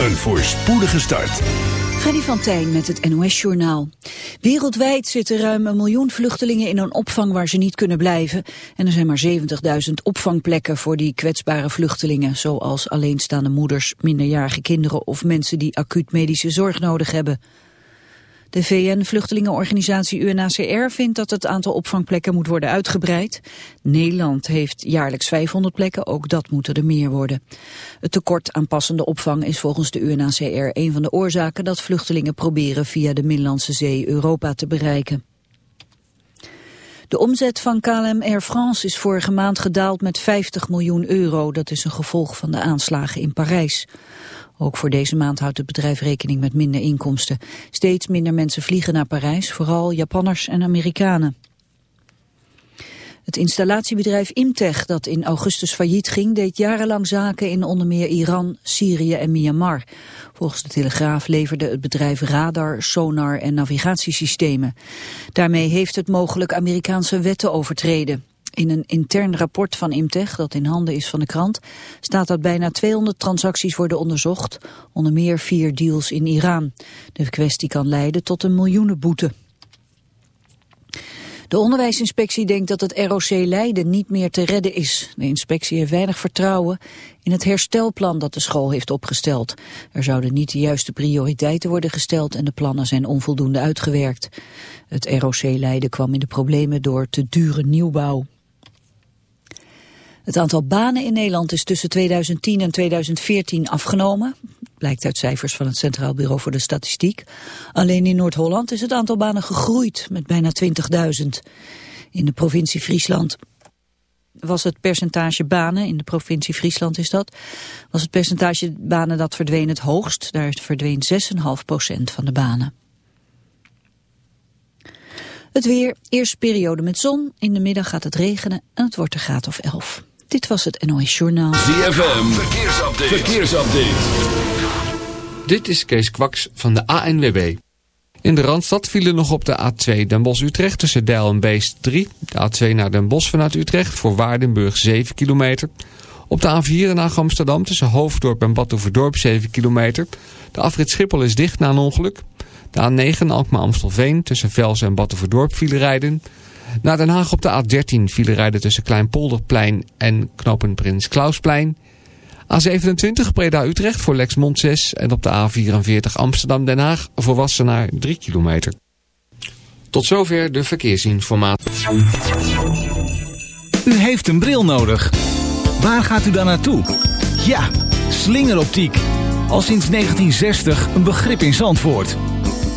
Een voorspoedige start. Freddy van Tijn met het NOS-journaal. Wereldwijd zitten ruim een miljoen vluchtelingen in een opvang waar ze niet kunnen blijven. En er zijn maar 70.000 opvangplekken voor die kwetsbare vluchtelingen. Zoals alleenstaande moeders, minderjarige kinderen of mensen die acuut medische zorg nodig hebben. De VN-vluchtelingenorganisatie UNHCR vindt dat het aantal opvangplekken moet worden uitgebreid. Nederland heeft jaarlijks 500 plekken, ook dat moeten er meer worden. Het tekort aan passende opvang is volgens de UNHCR een van de oorzaken dat vluchtelingen proberen via de Middellandse Zee Europa te bereiken. De omzet van KLM Air France is vorige maand gedaald met 50 miljoen euro. Dat is een gevolg van de aanslagen in Parijs. Ook voor deze maand houdt het bedrijf rekening met minder inkomsten. Steeds minder mensen vliegen naar Parijs, vooral Japanners en Amerikanen. Het installatiebedrijf Imtech, dat in augustus failliet ging, deed jarenlang zaken in onder meer Iran, Syrië en Myanmar. Volgens de Telegraaf leverde het bedrijf radar, sonar en navigatiesystemen. Daarmee heeft het mogelijk Amerikaanse wetten overtreden. In een intern rapport van Imtech, dat in handen is van de krant, staat dat bijna 200 transacties worden onderzocht, onder meer vier deals in Iran. De kwestie kan leiden tot een miljoenenboete. De onderwijsinspectie denkt dat het ROC Leiden niet meer te redden is. De inspectie heeft weinig vertrouwen in het herstelplan dat de school heeft opgesteld. Er zouden niet de juiste prioriteiten worden gesteld en de plannen zijn onvoldoende uitgewerkt. Het ROC Leiden kwam in de problemen door te dure nieuwbouw. Het aantal banen in Nederland is tussen 2010 en 2014 afgenomen. Blijkt uit cijfers van het Centraal Bureau voor de Statistiek. Alleen in Noord-Holland is het aantal banen gegroeid met bijna 20.000. In de provincie Friesland was het percentage banen, in de provincie Friesland is dat, was het percentage banen dat verdween het hoogst. Daar verdween 6,5% van de banen. Het weer, eerste periode met zon, in de middag gaat het regenen en het wordt een graad of 11. Dit was het NOS Journaal. ZFM, verkeersupdate. verkeersupdate. Dit is Kees Kwaks van de ANWB. In de Randstad vielen nog op de A2 Den Bosch-Utrecht tussen Dijl en Beest 3. De A2 naar Den Bosch vanuit Utrecht voor Waardenburg 7 kilometer. Op de A4 naar Amsterdam tussen Hoofddorp en Badhoevedorp 7 kilometer. De afrit Schiphol is dicht na een ongeluk. De A9 Alkmaar-Amstelveen tussen Vels en Badhoevedorp vielen rijden... Naar Den Haag op de A13 vielen rijden tussen Kleinpolderplein en knopen Prins Klausplein. A27 Breda-Utrecht voor Lexmond 6 en op de A44 Amsterdam-Den Haag voor Wassenaar 3 kilometer. Tot zover de verkeersinformatie. U heeft een bril nodig. Waar gaat u dan naartoe? Ja, slingeroptiek. Al sinds 1960 een begrip in Zandvoort.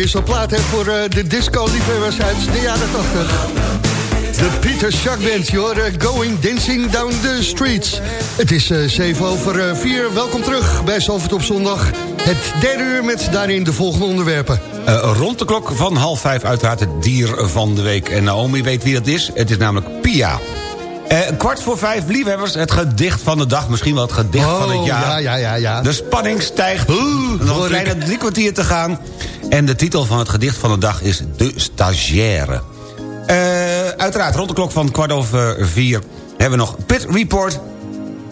Ja, wisselplaat hè, voor eh, de disco-liefhebbers uit de jaren 80. De Peter Schack Band, je eh, Going Dancing Down the Streets. Het is eh 7 over 4. Welkom terug bij Zalvert op zondag. Het derde uur met daarin de volgende onderwerpen. Eh, rond de klok van half vijf uiteraard het dier van de week. En Naomi weet wie dat is. Het is namelijk Pia. Eh, kwart voor vijf, liefhebbers, het gedicht van de dag. Misschien wel het gedicht van het jaar. Oh, ja, ja, ja, ja. De spanning stijgt. Oeh, Nog een kleine drie kwartier te gaan. En de titel van het gedicht van de dag is De Stagiaire. Eh, uiteraard, rond de klok van kwart over vier... hebben we nog Pit Report...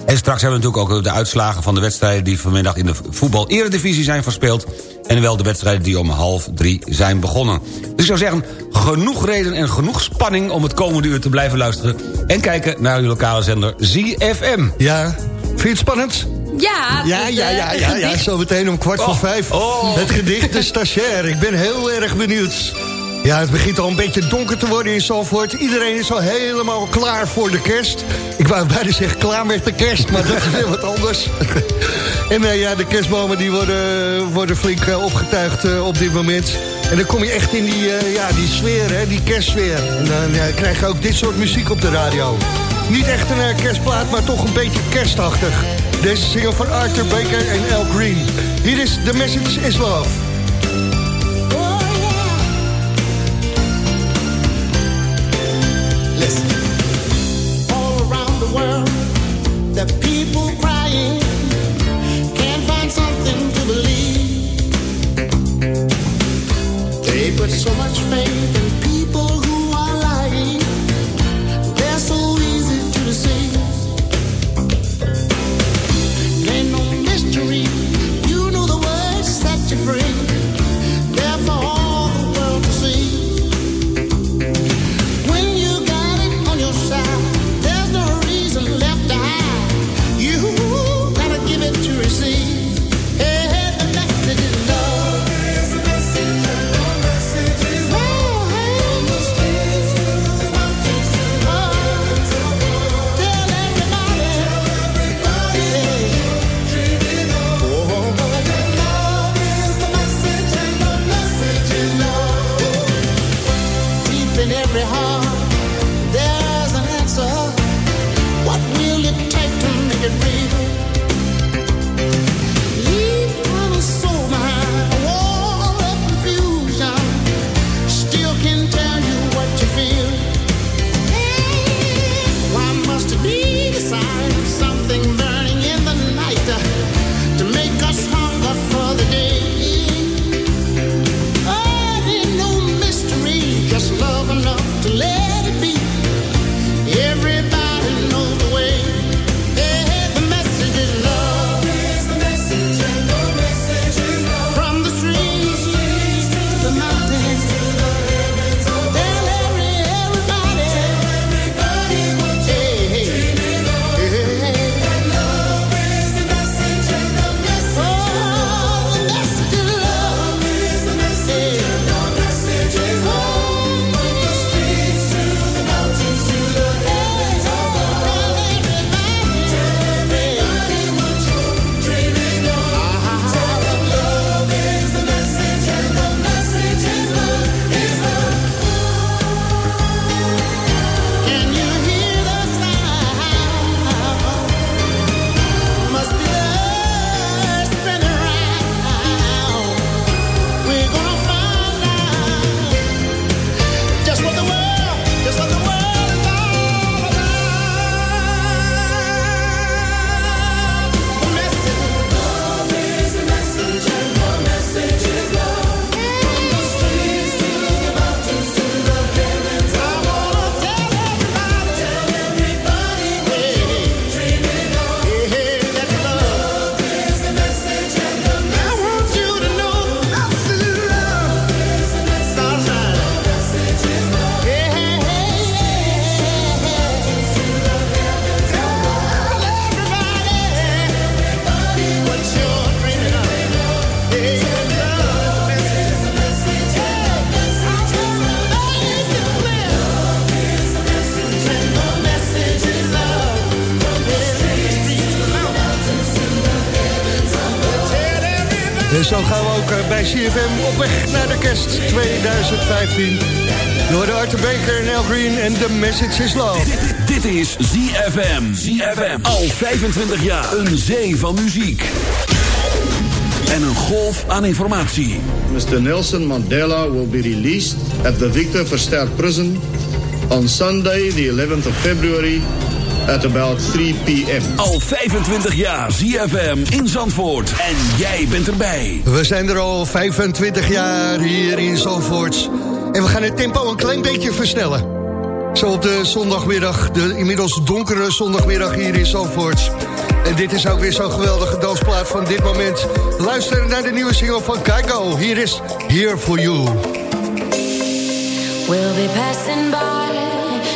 En straks hebben we natuurlijk ook de uitslagen van de wedstrijden... die vanmiddag in de voetbal-eredivisie zijn verspeeld... en wel de wedstrijden die om half drie zijn begonnen. Dus ik zou zeggen, genoeg reden en genoeg spanning... om het komende uur te blijven luisteren... en kijken naar uw lokale zender ZFM. Ja, vind je het spannend? Ja, Ja, het, ja, eh, ja, ja, ja. Zo meteen om kwart voor Oh, vijf. oh. Het gedicht De Stagiair. Ik ben heel erg benieuwd. Ja, het begint al een beetje donker te worden in Zalvoort. Iedereen is al helemaal klaar voor de kerst. Ik wou bijna zeggen klaar met de kerst, maar dat is weer wat anders. en eh, ja, de kerstbomen die worden, worden flink eh, opgetuigd op dit moment. En dan kom je echt in die, ja, die sfeer, hè, die kerstsfeer. En dan ja, krijg je ook dit soort muziek op de radio. Niet echt een kerstplaat, maar toch een beetje kerstachtig. Deze single van Arthur Baker en Al Green. Hier is The Message is Love. CFM op weg naar de kerst 2015. Door de Arthur Baker Green en The Message is Love. Dit, dit is ZFM. ZFM. Al 25 jaar. Een zee van muziek. En een golf aan informatie. Mr. Nelson Mandela will be released at the Victor Verster Prison on Sunday, the 11th of February, at about 3 p.m. Al 25 jaar ZFM in Zandvoort. En jij bent erbij. We zijn er al 25 jaar hier in Zandvoort. En we gaan het tempo een klein beetje versnellen. Zo op de zondagmiddag, de inmiddels donkere zondagmiddag hier in Zandvoort. En dit is ook weer zo'n geweldige dansplaat van dit moment. Luister naar de nieuwe single van Keiko. Hier is Here For You. We'll be passing by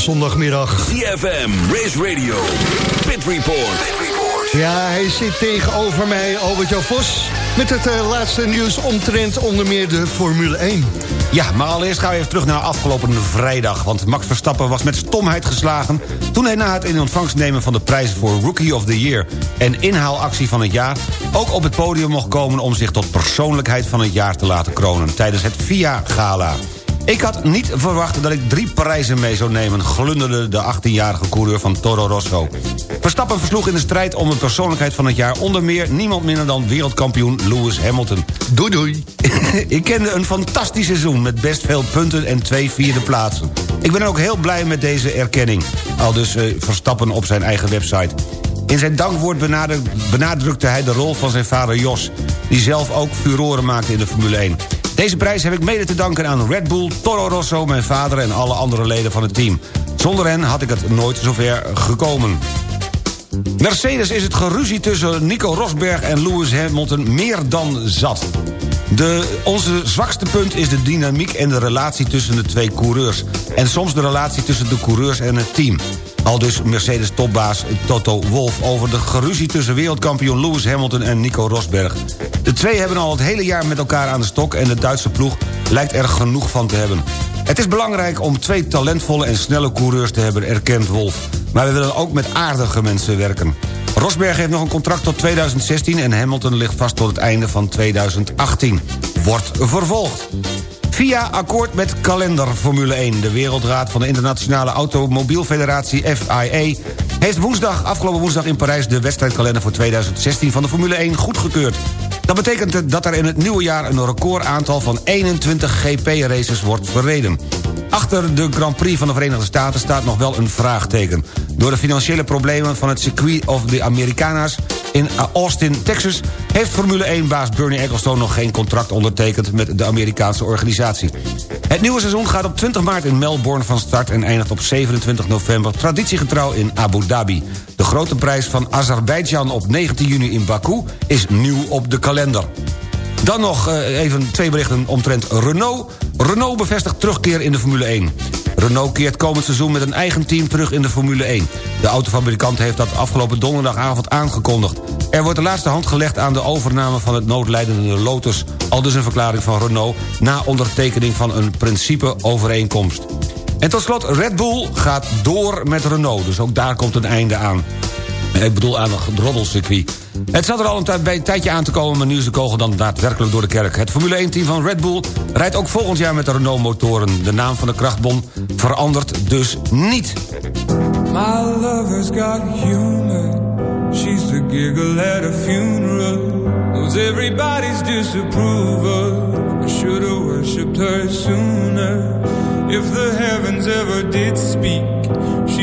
zondagmiddag. ZFM, Race Radio, Pit Report. Ja, hij zit tegenover mij, Albert-Jan Vos... met het eh, laatste nieuws omtrent onder meer de Formule 1. Ja, maar allereerst gaan we even terug naar afgelopen vrijdag. Want Max Verstappen was met stomheid geslagen... toen hij na het in ontvangst nemen van de prijs voor Rookie of the Year... en inhaalactie van het jaar... ook op het podium mocht komen om zich tot persoonlijkheid van het jaar te laten kronen... tijdens het FIA-gala. Ik had niet verwacht dat ik drie prijzen mee zou nemen... glunderde de 18-jarige coureur van Toro Rosso. Verstappen versloeg in de strijd om de persoonlijkheid van het jaar... onder meer niemand minder dan wereldkampioen Lewis Hamilton. Doei doei. ik kende een fantastisch seizoen met best veel punten en twee vierde plaatsen. Ik ben ook heel blij met deze erkenning. Al dus uh, Verstappen op zijn eigen website. In zijn dankwoord benadrukte hij de rol van zijn vader Jos... die zelf ook furoren maakte in de Formule 1. Deze prijs heb ik mede te danken aan Red Bull, Toro Rosso, mijn vader... en alle andere leden van het team. Zonder hen had ik het nooit zover gekomen. Mercedes is het geruzie tussen Nico Rosberg en Lewis Hamilton meer dan zat. De, onze zwakste punt is de dynamiek en de relatie tussen de twee coureurs. En soms de relatie tussen de coureurs en het team. Al dus Mercedes-topbaas Toto Wolff over de geruzie tussen wereldkampioen Lewis Hamilton en Nico Rosberg. De twee hebben al het hele jaar met elkaar aan de stok... en de Duitse ploeg lijkt er genoeg van te hebben. Het is belangrijk om twee talentvolle en snelle coureurs te hebben, erkent Wolff. Maar we willen ook met aardige mensen werken. Rosberg heeft nog een contract tot 2016... en Hamilton ligt vast tot het einde van 2018. Wordt vervolgd. Via akkoord met kalender Formule 1. De Wereldraad van de Internationale Automobielfederatie FIA... heeft woensdag, afgelopen woensdag in Parijs... de wedstrijdkalender voor 2016 van de Formule 1 goedgekeurd. Dat betekent dat er in het nieuwe jaar een recordaantal van 21 GP-races wordt verreden. Achter de Grand Prix van de Verenigde Staten staat nog wel een vraagteken. Door de financiële problemen van het circuit of de Americana's in Austin, Texas... heeft Formule 1-baas Bernie Ecclestone nog geen contract ondertekend... met de Amerikaanse organisatie. Het nieuwe seizoen gaat op 20 maart in Melbourne van start... en eindigt op 27 november traditiegetrouw in Abu Dhabi. De grote prijs van Azerbeidzjan op 19 juni in Baku is nieuw op de kalender. Dan nog uh, even twee berichten omtrent Renault. Renault bevestigt terugkeer in de Formule 1. Renault keert komend seizoen met een eigen team terug in de Formule 1. De autofabrikant heeft dat afgelopen donderdagavond aangekondigd. Er wordt de laatste hand gelegd aan de overname van het noodlijdende Lotus. Al dus een verklaring van Renault... na ondertekening van een principeovereenkomst. En tot slot, Red Bull gaat door met Renault. Dus ook daar komt een einde aan. Ik bedoel aan het roddelcircuit. Het zat er al een, een tijdje aan te komen... maar nu is de kogel dan daadwerkelijk door de kerk. Het Formule 1-team van Red Bull rijdt ook volgend jaar met de Renault-motoren. De naam van de krachtbon verandert dus niet. My lover's got humor. She's the giggle at a funeral. Knows everybody's disapproval. I should've worshipped her sooner. If the heavens ever did speak,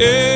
Yeah.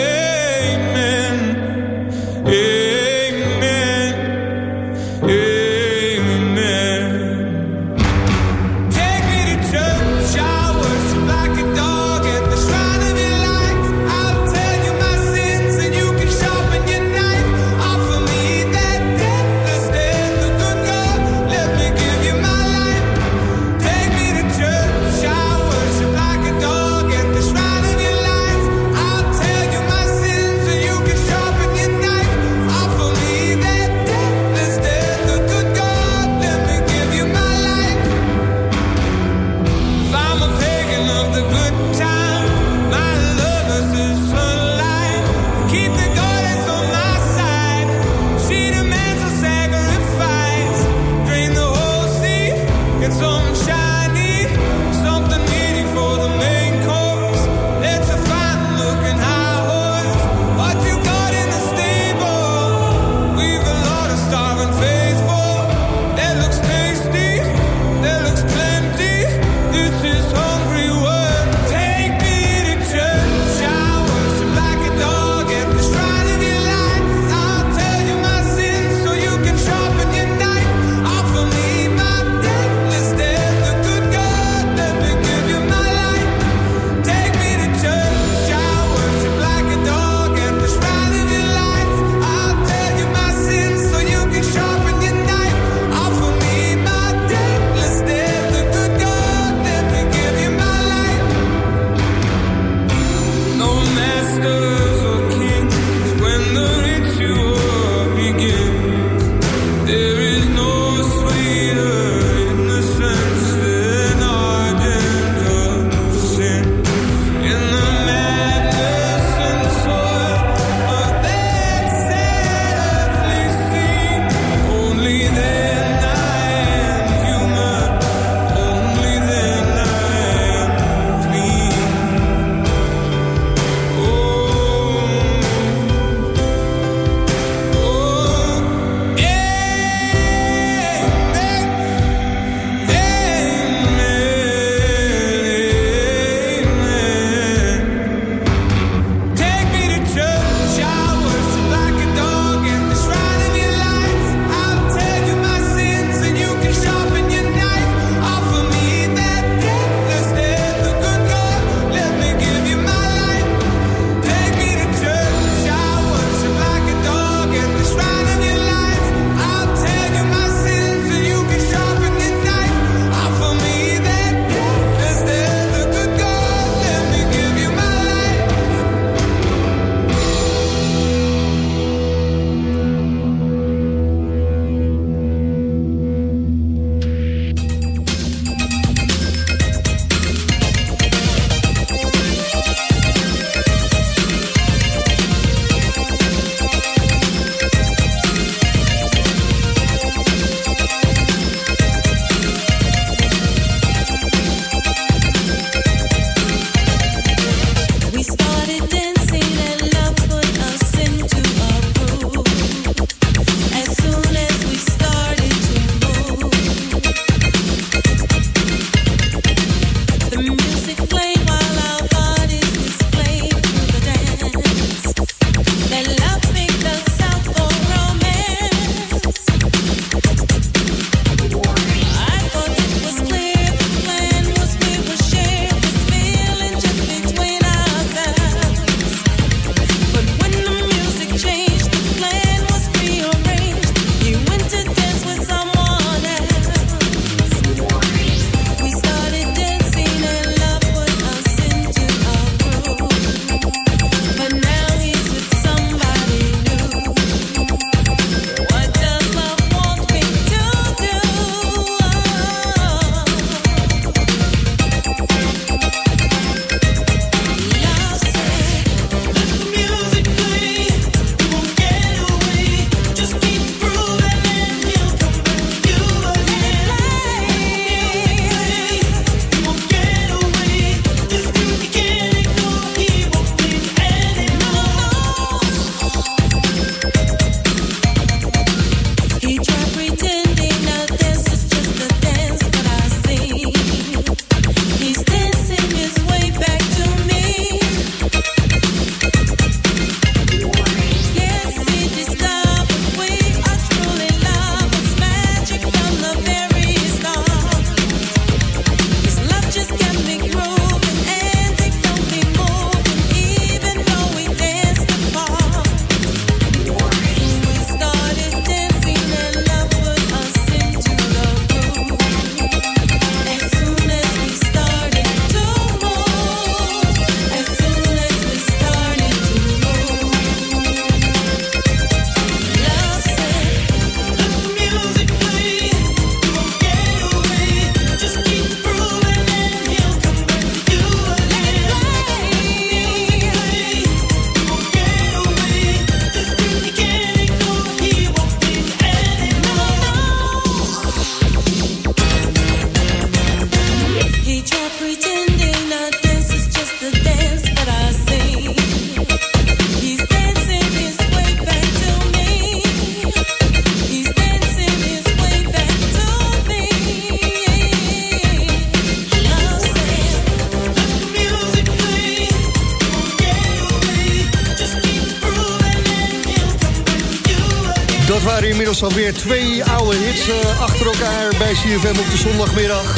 Waren inmiddels alweer twee oude hits uh, achter elkaar bij CFM op de zondagmiddag.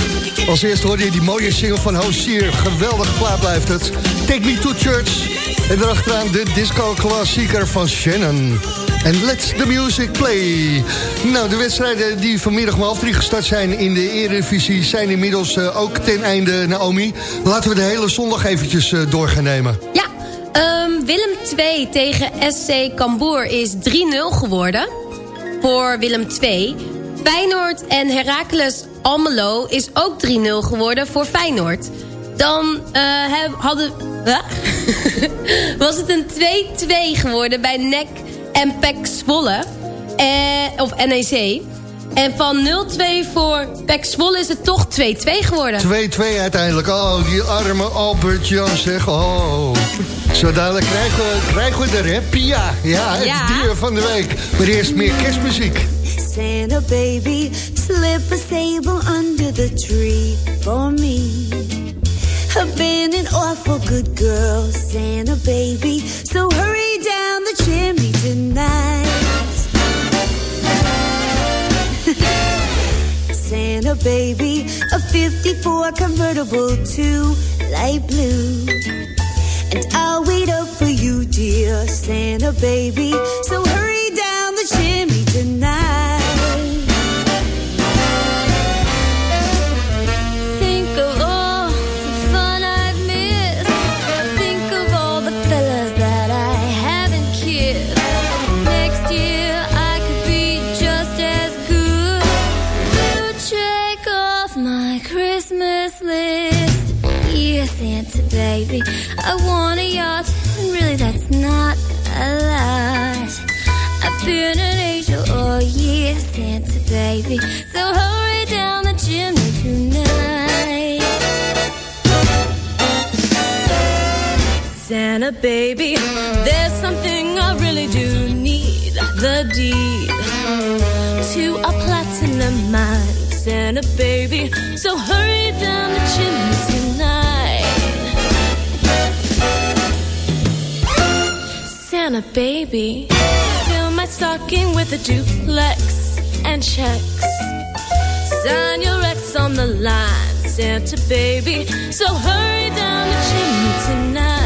Als eerste hoorde je die mooie single van Hosier. Geweldige plaat blijft het. Take Me To Church. En daarachteraan de disco-klassieker van Shannon. En let the music play. Nou, de wedstrijden die vanmiddag om half drie gestart zijn in de Eredivisie... zijn inmiddels uh, ook ten einde, Naomi. Laten we de hele zondag eventjes uh, door gaan nemen. Ja, um, Willem 2 tegen SC Cambuur is 3-0 geworden. Voor Willem 2. Feyenoord en Heracles Almelo is ook 3-0 geworden voor Feyenoord. Dan heb, hadden... was het een 2-2 geworden bij NEC en PEC Zwolle. Eh, of NEC. En van 0-2 voor PEC Zwolle is het toch 2-2 geworden. 2-2 uiteindelijk. Oh, die arme Albert Jan zeg. Oh. Zo dadelijk krijgen we, krijgen we de rap. Ja, ja, het ja. dier van de week. Maar eerst meer kerstmuziek. Santa baby, slip a sable under the tree for me. I've been an awful good girl, Santa baby. So hurry down the chimney tonight. Santa baby, a 54 convertible to light blue. And I'll wait up for you, dear Santa baby. So hurry down the chimney tonight. Think of all the fun I've missed. Think of all the fellas that I haven't kissed. Next year I could be just as good. You check off my Christmas list. Yeah, Santa baby, I want a yacht, and really that's not a lot. I've been an angel all year, Santa baby. So hurry down the chimney tonight. Santa baby, there's something I really do need. The deed to a platinum mine. Santa baby, so hurry down the chimney Santa baby, fill my stocking with a duplex and checks. Sign your ex on the line, Santa baby. So hurry down the chimney tonight.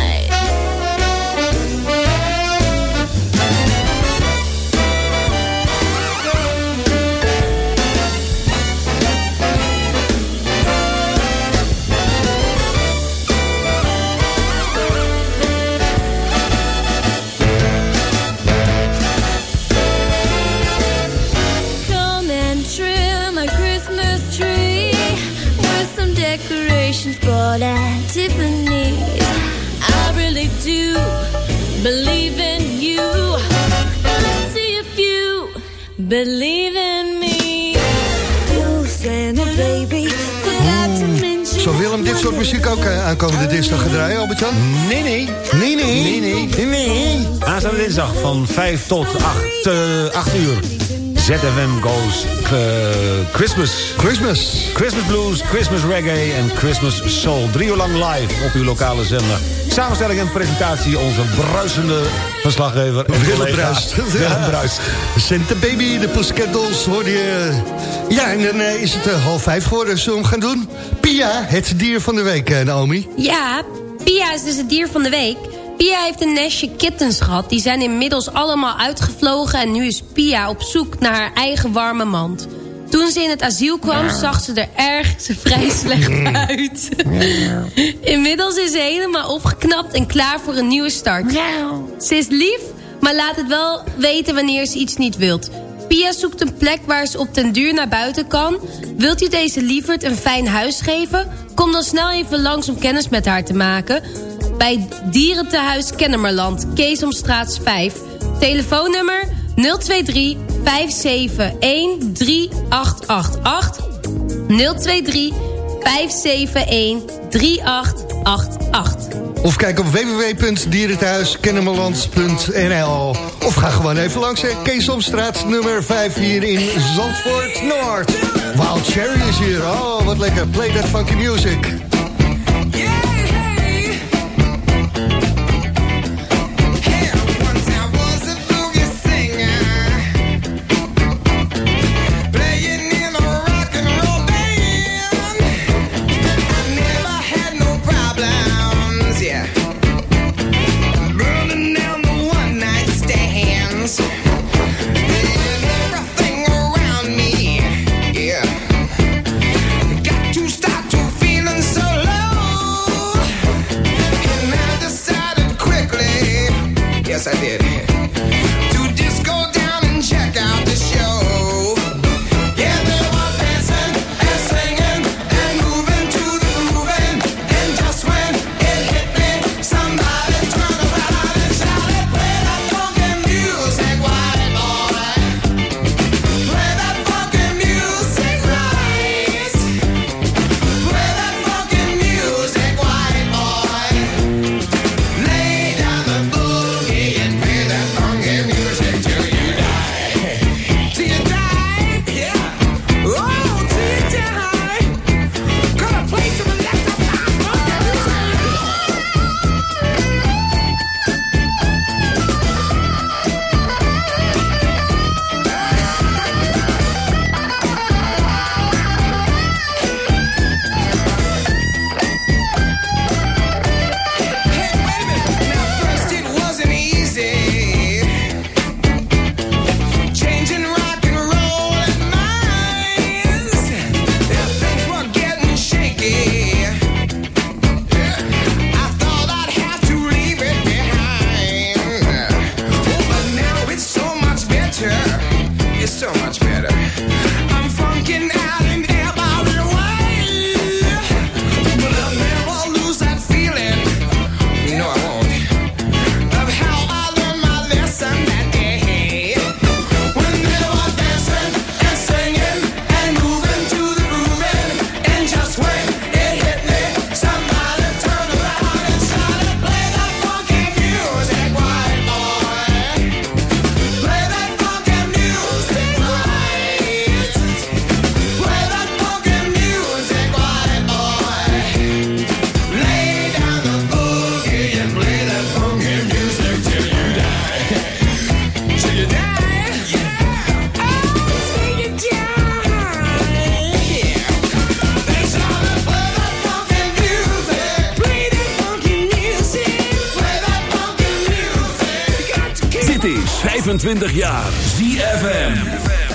Believe in me. Baby. Zal Willem dit soort muziek ook uh, aankomende dinsdag gaan draaien, Albert-Jan? Nee, nee. Nee, nee. Nee, nee. Nee. Aanstaande dinsdag van 5 tot 8, uh, 8 uur. ZFM Goes uh, Christmas. Christmas. Christmas Blues, Christmas Reggae en Christmas Soul. Drie uur lang live op uw lokale zender. Samenstelling en presentatie onze bruisende verslaggever. Willem Bruist. Willem Bruist. Santa Baby, de Pussycat Dolls hoorde je. Ja, en dan uh, is het uh, half vijf geworden. Zullen we hem gaan doen? Pia, het dier van de week, Naomi. Ja, Pia is dus het dier van de week. Pia heeft een nestje kittens gehad. Die zijn inmiddels allemaal uitgevlogen... en nu is Pia op zoek naar haar eigen warme mand. Toen ze in het asiel kwam, zag ze er erg vrij slecht uit. Inmiddels is ze helemaal opgeknapt en klaar voor een nieuwe start. Ze is lief, maar laat het wel weten wanneer ze iets niet wilt. Pia zoekt een plek waar ze op den duur naar buiten kan. Wilt u deze lieverd een fijn huis geven? Kom dan snel even langs om kennis met haar te maken. Bij Dierentehuis Kennemerland, Keesomstraat 5. Telefoonnummer 023 571 3888. 023 571 3888. Of kijk op www.dierenthuiskennemerland.nl Of ga gewoon even langs, hè. Keesomstraat nummer 5 hier in Zandvoort Noord. Wild Cherry is hier. Oh, wat lekker. Play that funky music. 25 jaar ZFM.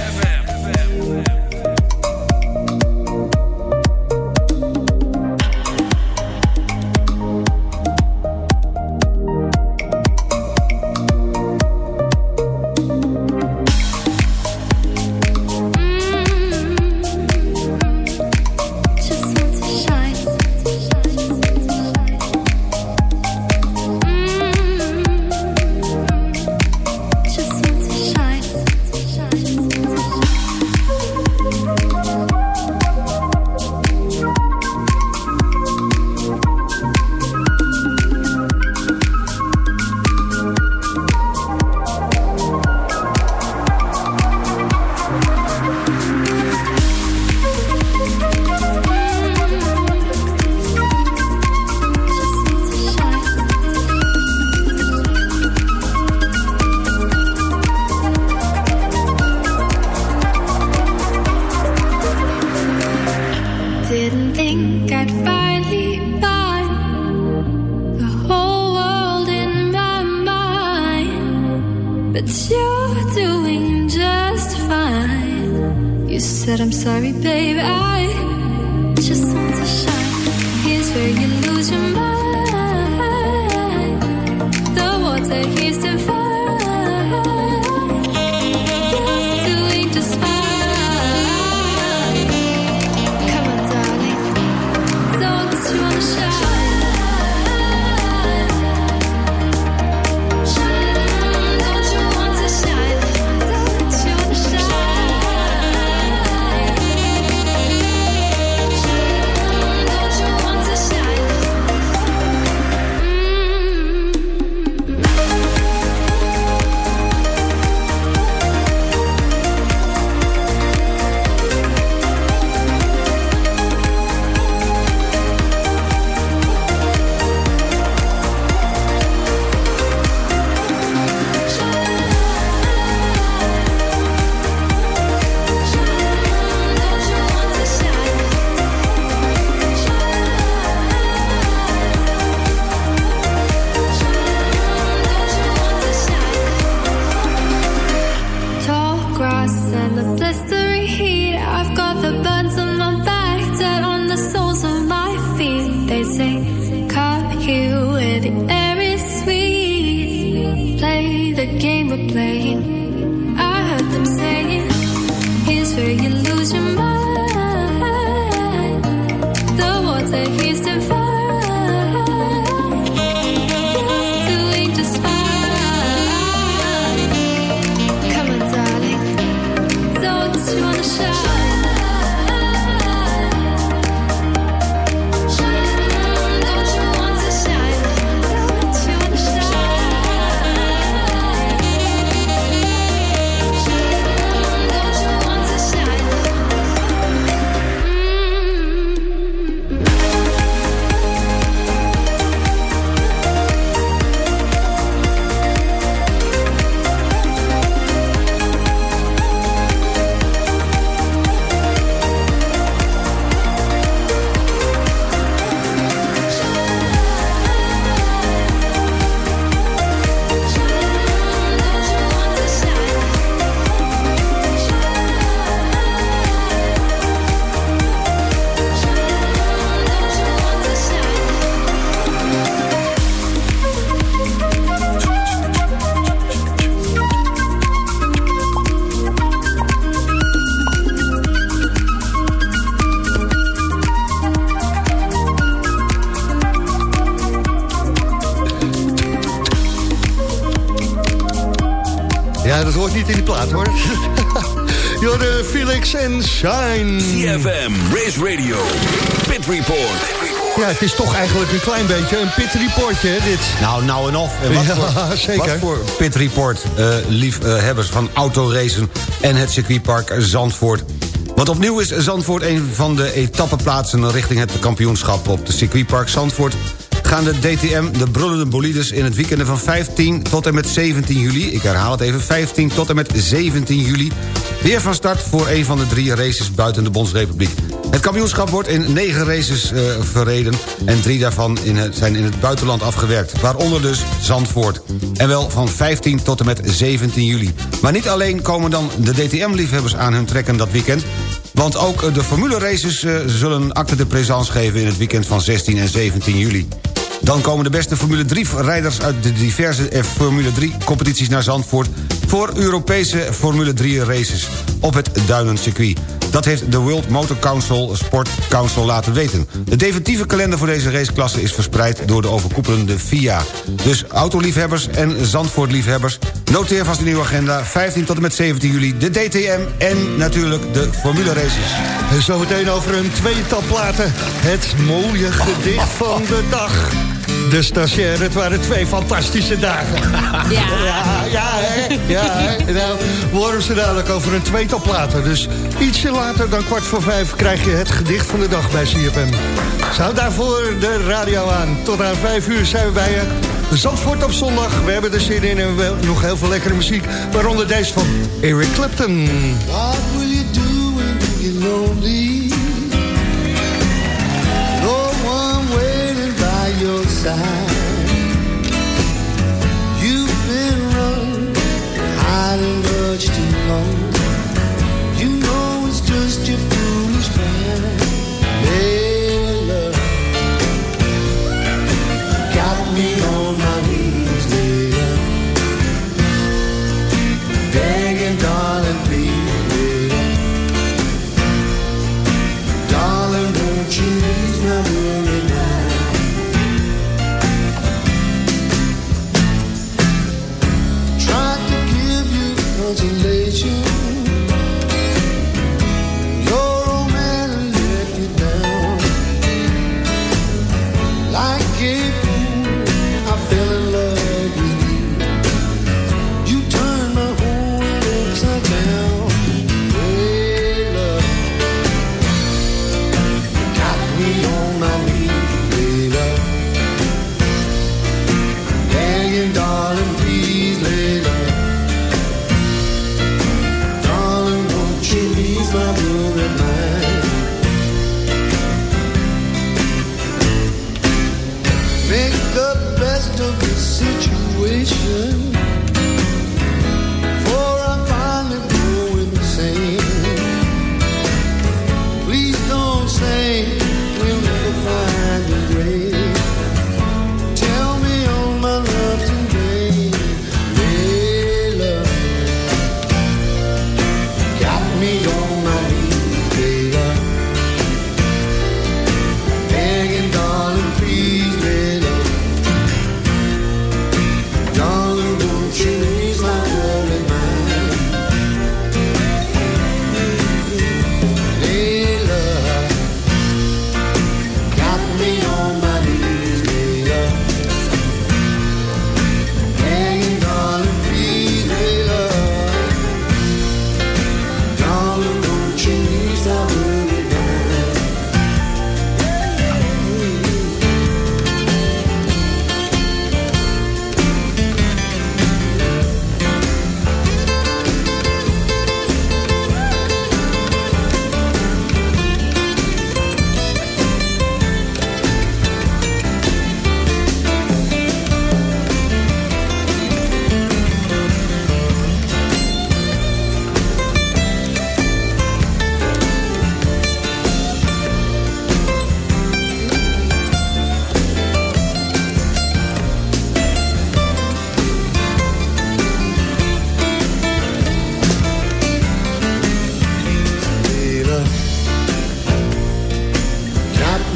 En Shine. CFM, Race Radio, Pit Report. Ja, het is toch eigenlijk een klein beetje een pit reportje, hè, dit. Nou, nou en of. En wat, Ja, voor, zeker. wat voor pit report, eh, liefhebbers van autoracen en het circuitpark Zandvoort. Want opnieuw is Zandvoort een van de etappeplaatsen richting het kampioenschap op de circuitpark Zandvoort. Gaan de DTM, de brullende bolides, in het weekend van 15 tot en met 17 juli... ik herhaal het even, 15 tot en met 17 juli... weer van start voor een van de drie races buiten de Bondsrepubliek. Het kampioenschap wordt in negen races eh, verreden... en drie daarvan in zijn in het buitenland afgewerkt. Waaronder dus Zandvoort. En wel van 15 tot en met 17 juli. Maar niet alleen komen dan de DTM-liefhebbers aan hun trekken dat weekend... want ook de Formule races eh, zullen acte de présence geven... in het weekend van 16 en 17 juli. Dan komen de beste Formule 3-rijders uit de diverse eh, Formule 3-competities naar Zandvoort... voor Europese Formule 3-races op het Duinencircuit. Dat heeft de World Motor Council Sport Council laten weten. De definitieve kalender voor deze raceklasse is verspreid door de overkoepelende FIA. Dus autoliefhebbers en Zandvoortliefhebbers... noteer vast in uw agenda 15 tot en met 17 juli de DTM... en natuurlijk de Formule races. En zometeen over een tweetal platen. Het mooie gedicht van de dag. De stagiair, het waren twee fantastische dagen. Ja. Ja, ja, hè? Ja, hè? Nou, we horen ze dadelijk over een tweetal platen. Dus ietsje later dan kwart voor vijf krijg je het gedicht van de dag bij CFM. Zou daarvoor de radio aan. Tot aan vijf uur zijn we bij je. Zandvoort op zondag. We hebben er zin in en wel, nog heel veel lekkere muziek. Waaronder deze van Eric Clapton. What will you do when you get lonely? and urged along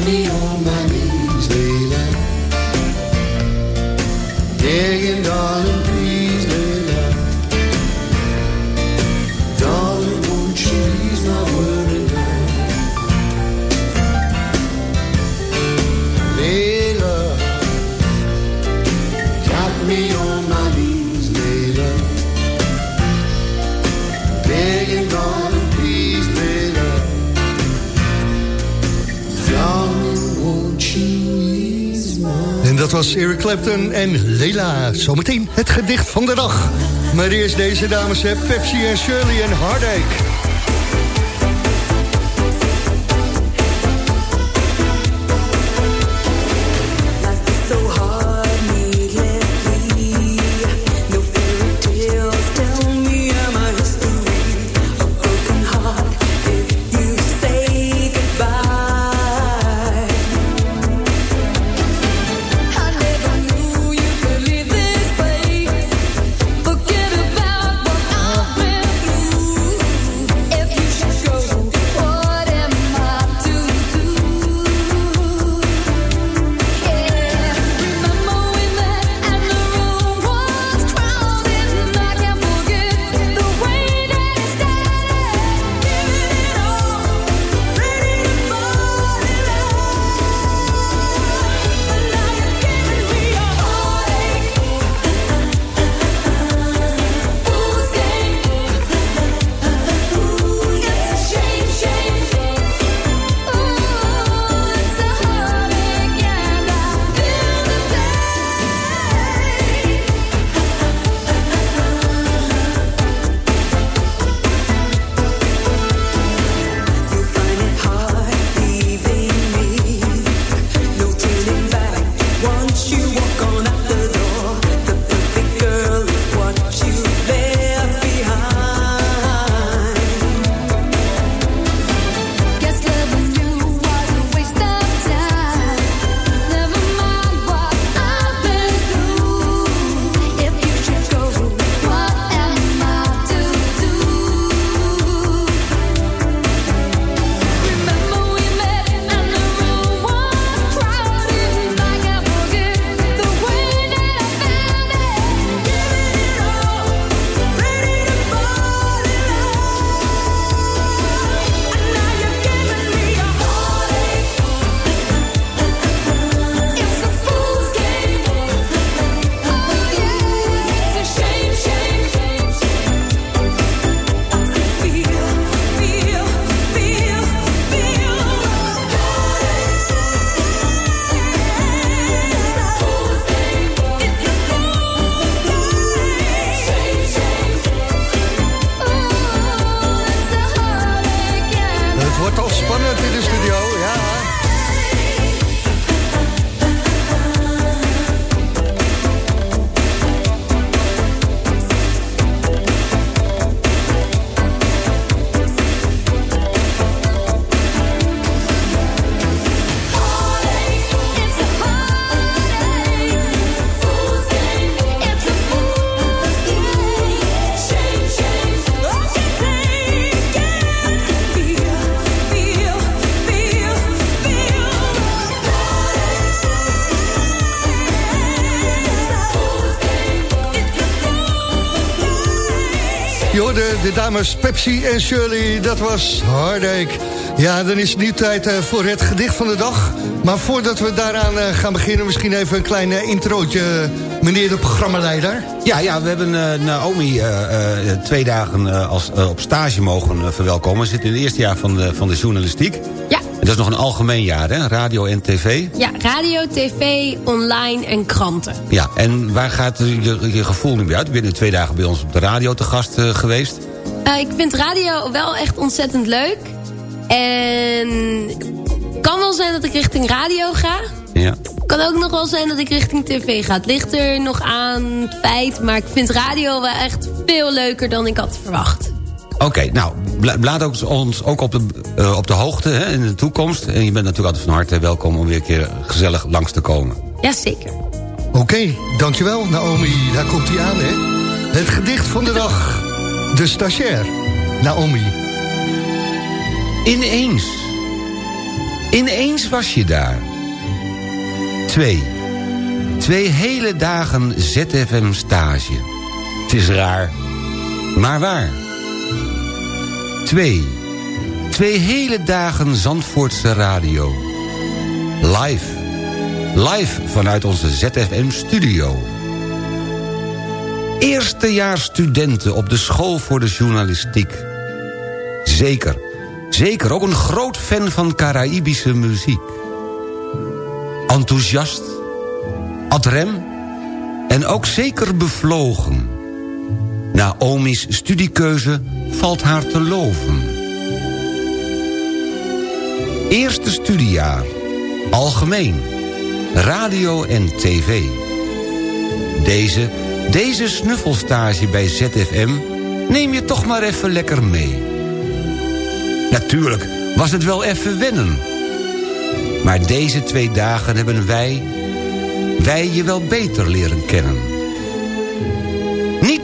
me on my knees, Layla. Begging, darling, was Eric Clapton en Leila. Zometeen het gedicht van de dag. Maar eerst deze dames, Pepsi en Shirley en Heartache. Je hoorde de dames Pepsi en Shirley, dat was Heartache. Ja, dan is het nu tijd eh, voor het gedicht van de dag. Maar voordat we daaraan eh, gaan beginnen... misschien even een klein eh, introotje, meneer de programmaleider. Ja, ja we hebben eh, Naomi eh, eh, twee dagen eh, als, op stage mogen verwelkomen. Ze zit in het eerste jaar van de, van de journalistiek. Ja. Dat is nog een algemeen jaar, hè? Radio en tv. Ja, radio, tv, online en kranten. Ja, en waar gaat je, je gevoel nu bij uit? Je bent nu twee dagen bij ons op de radio te gast eh, geweest. Eh, ik vind radio wel echt ontzettend leuk. En kan wel zijn dat ik richting radio ga. Ja. Kan ook nog wel zijn dat ik richting tv ga. Het ligt er nog aan het feit. Maar ik vind radio wel echt veel leuker dan ik had verwacht. Oké, nou, laat ook ons ook op de, eh, op de hoogte hè, in de toekomst. En je bent natuurlijk altijd van harte welkom om weer een keer gezellig langs te komen. Jazeker. Oké, dankjewel Naomi. Daar komt hij aan, hè. Het gedicht van de dag. De stagiair. Naomi. Ineens. Ineens was je daar. Twee. Twee hele dagen ZFM stage. Het is raar, maar waar. Twee. Twee hele dagen Zandvoortse radio. Live. Live vanuit onze ZFM-studio. Eerstejaars studenten op de school voor de journalistiek. Zeker, zeker ook een groot fan van Caraïbische muziek. Enthousiast, ad rem en ook zeker bevlogen. Naomi's studiekeuze valt haar te loven. Eerste studiejaar. Algemeen. Radio en tv. Deze, deze snuffelstage bij ZFM neem je toch maar even lekker mee. Natuurlijk was het wel even wennen. Maar deze twee dagen hebben wij, wij je wel beter leren kennen.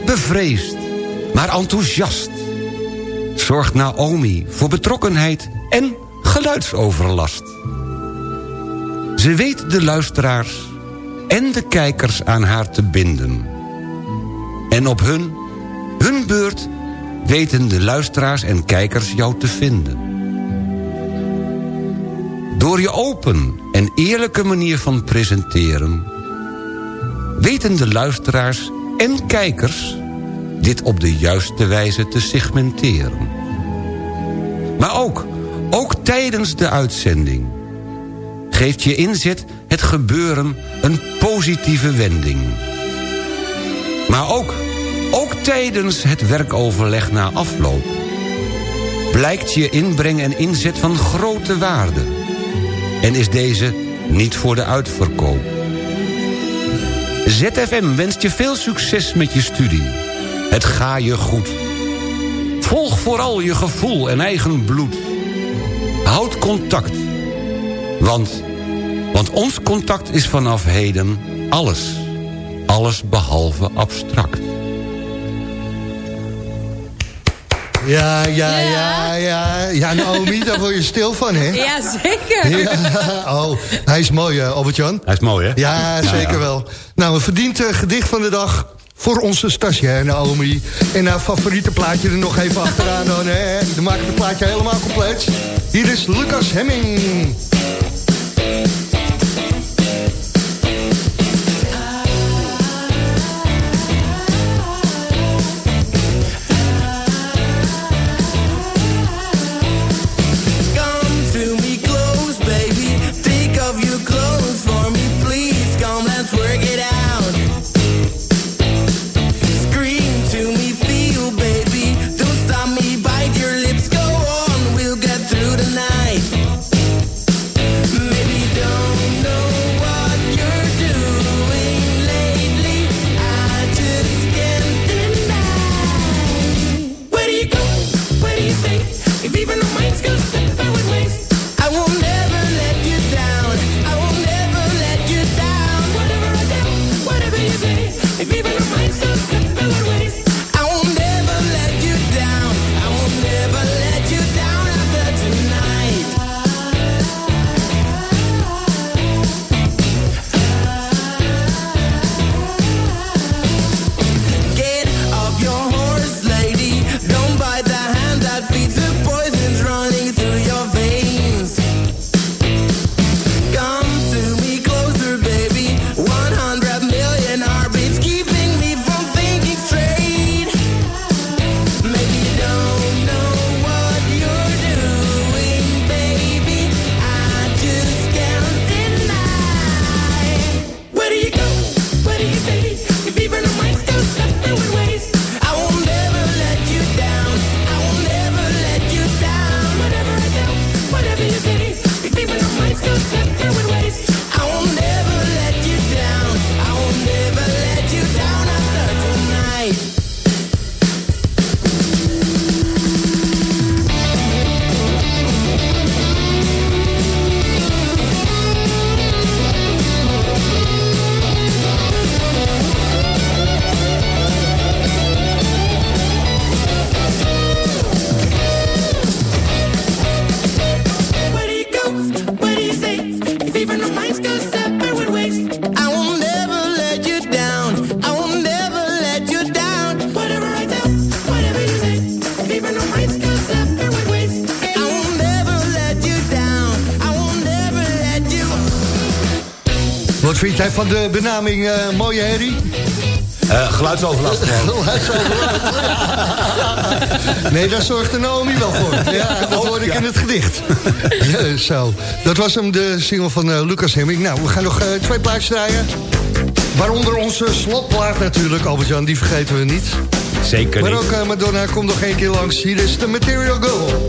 Bevreesd, maar enthousiast. Zorgt Naomi voor betrokkenheid en geluidsoverlast. Ze weet de luisteraars en de kijkers aan haar te binden. En op hun, hun beurt, weten de luisteraars en kijkers jou te vinden. Door je open en eerlijke manier van presenteren... weten de luisteraars en kijkers dit op de juiste wijze te segmenteren. Maar ook, ook tijdens de uitzending... geeft je inzet het gebeuren een positieve wending. Maar ook, ook tijdens het werkoverleg na afloop... blijkt je inbreng en inzet van grote waarde... en is deze niet voor de uitverkoop. ZFM wenst je veel succes met je studie. Het ga je goed. Volg vooral je gevoel en eigen bloed. Houd contact. Want, want ons contact is vanaf heden alles. Alles behalve abstract. Ja, ja, ja, ja. Ja, Naomi, daar word je stil van, hè? Ja, zeker. Ja, oh, hij is mooi, eh, Albert-Jan. Hij is mooi, hè? Ja, zeker wel. Nou, een verdiend eh, gedicht van de dag voor onze stagiair Naomi. En haar favoriete plaatje er nog even achteraan dan, hè? Dan maken we het plaatje helemaal compleet. Hier is Lucas Hemming. Jij van de benaming eh, Mooie Herrie? Eh, geluidsoverlast. gewoon. Nee, daar zorgt de Naomi wel voor. Ja, dat hoor ik in het gedicht. Ja, zo. Dat was hem, de single van eh, Lucas Hemming. Nou, we gaan nog eh, twee plaatjes draaien. Waaronder onze slotplaat natuurlijk, Albert-Jan, die vergeten we niet. Zeker maar niet. ook eh, Madonna komt nog één keer langs. Hier is de Material Girl.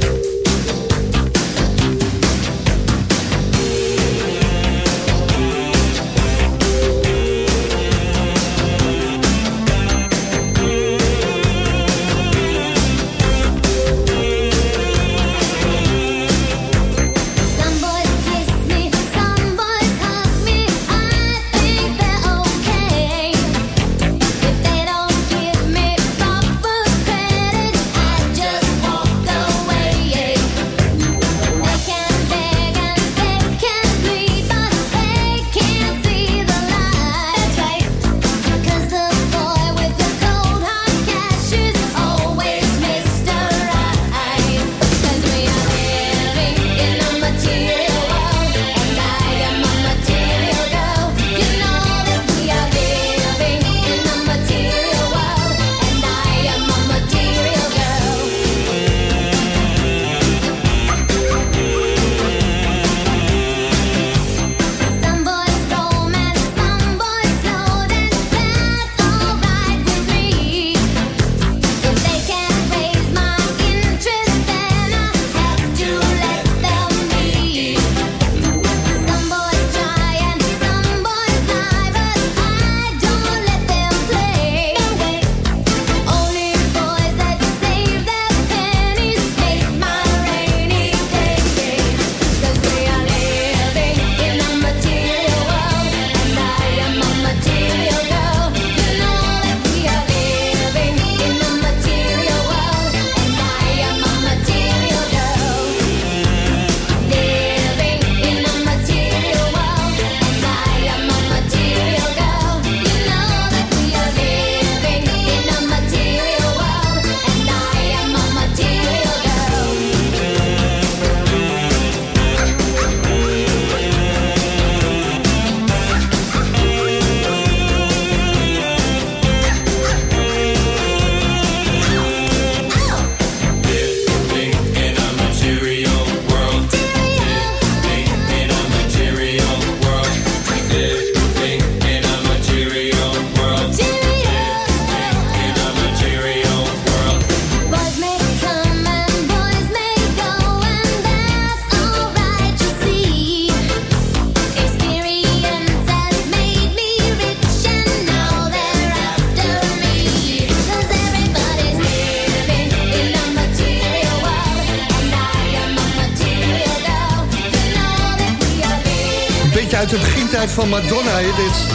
Uit de begintijd van Madonna, hè, dit.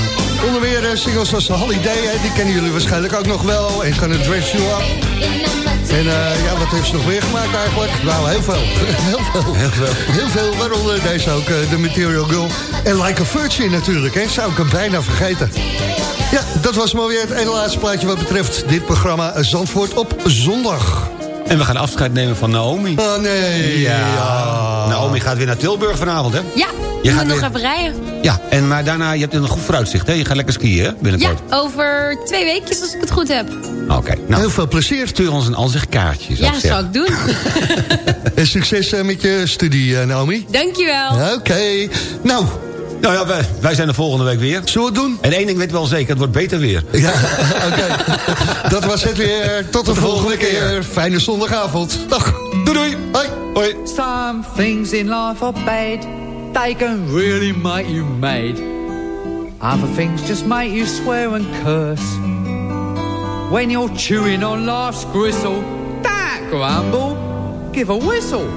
Onder meer eh, singles als Holiday, hè, die kennen jullie waarschijnlijk ook nog wel. En Gonna Dress You Up. En eh, ja, wat heeft ze nog meer gemaakt eigenlijk? Nou, heel veel. heel veel. Heel veel. Heel veel, waaronder deze ook, eh, de Material Girl. En Like a Virgin natuurlijk, hè, zou ik hem bijna vergeten. Ja, dat was maar weer het ene laatste plaatje wat betreft dit programma Zandvoort op zondag. En we gaan afscheid nemen van Naomi. Oh nee. Ja. Naomi gaat weer naar Tilburg vanavond, hè? Ja, Je gaat nog weer- even rijden. Ja, en maar daarna, je hebt een goed vooruitzicht, hè? Je gaat lekker skiën, hè? Ja, Binnenkort. over twee weekjes als ik het goed heb. Oké, nou. Heel veel plezier. Stuur ons een ansichtkaartje, zou Ja, zal zeggen. ik doen. En succes eh, met je studie, eh, Naomi. Dankjewel. Oké. Nou. Nou ja, wij, wij zijn er volgende week weer. Zullen we het doen? En één ding weet ik wel zeker, het wordt beter weer. Ja, oké. Dat was het weer. Tot de, volgende keer. Fijne zondagavond. Dag. Doei doei. Hoi. Hoi. Some things in life are bad. They can really make you mad. Other things just make you swear and curse. When you're chewing on life's gristle, don't grumble, give a whistle.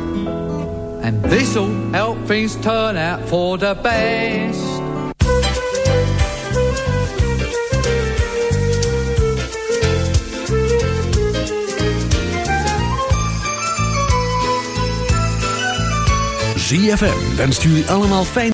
And this'll help things turn out for the best. ZFM wenst jullie allemaal fijn.